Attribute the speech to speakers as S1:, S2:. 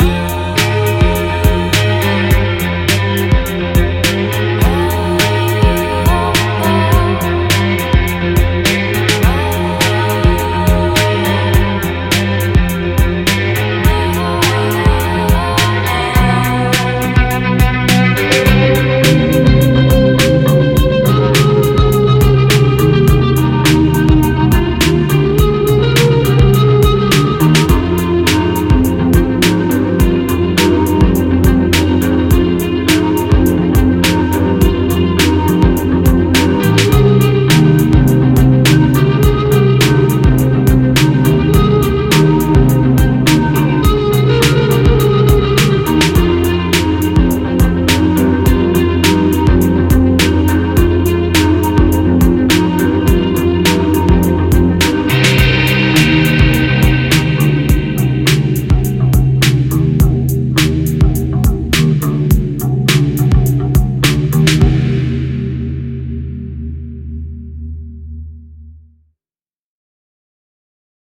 S1: Yeah.